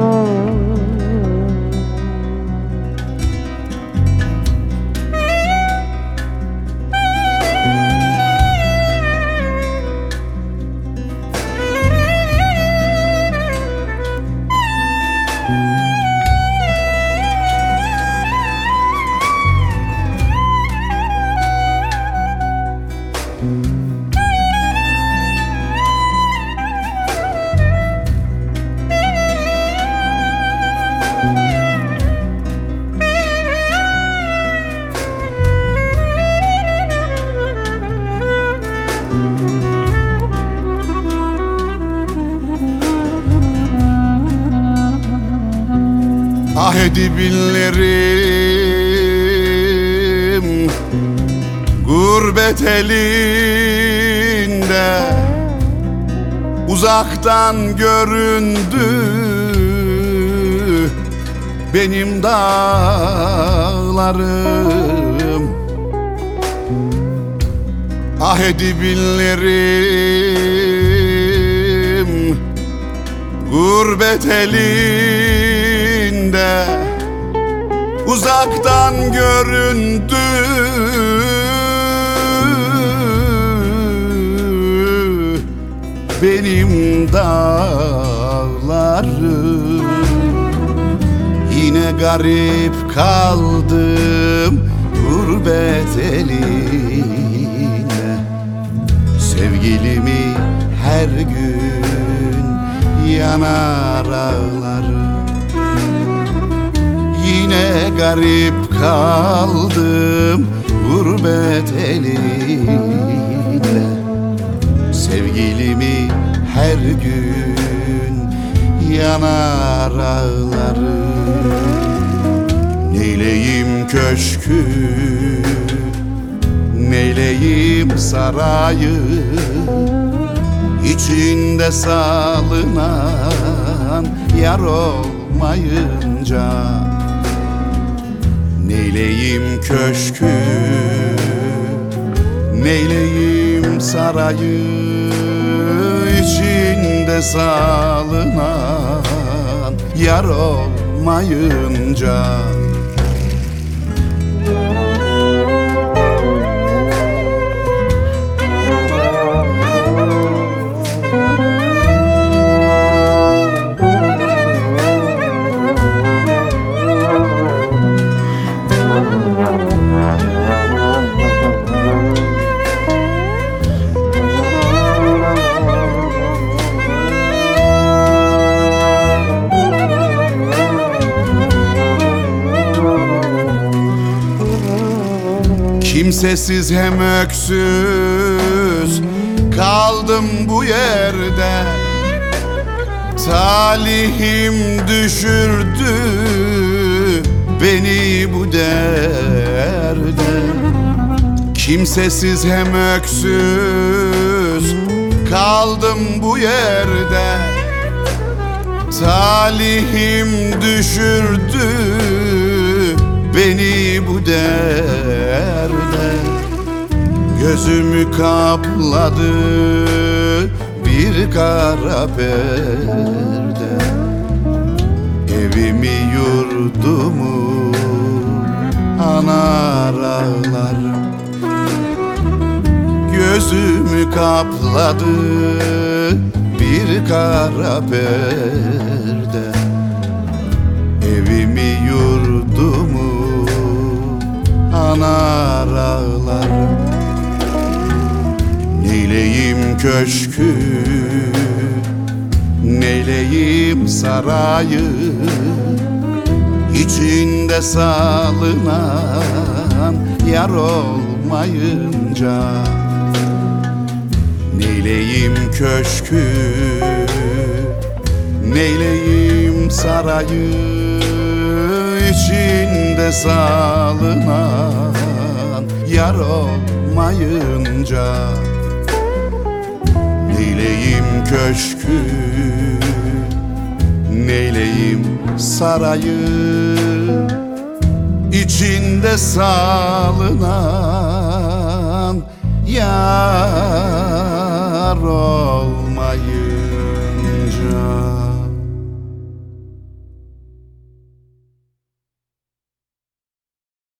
Ah edibillerim Gurbet elinde Uzaktan göründü. Benim dağlarım. Ah edibillerim Gurbet elinde Uzaktan göründü Benim dağlarım. Yine garip kaldım Gurbet elinde garip kaldım gurbet elinde Sevgilimi her gün yanar ağlarım. Neyleyim köşkü Neyleyim sarayı? İçinde salınan yar olmayınca Neyleyim köşkü? Neyleyim sarayı? İçinde salınan yar olmayınca Kimsesiz hem öksüz kaldım bu yerde. Talihim düşürdü beni bu derde. Kimsesiz hem öksüz kaldım bu yerde. Talihim düşürdü beni bu derde Gözümü kapladı bir kara perde. Evimi yurdumu anar ağlarım Gözümü kapladı bir kara perde. Evimi yurdumu anar Neyleyim köşkü Neyleyim sarayı? İçinde salınan yar olmayınca Neyleyim köşkü Neyleyim sarayı? İçinde salınan yar olmayınca Neyleyim köşkü? Neyleyim sarayı? İçinde salınan Yar olmayınca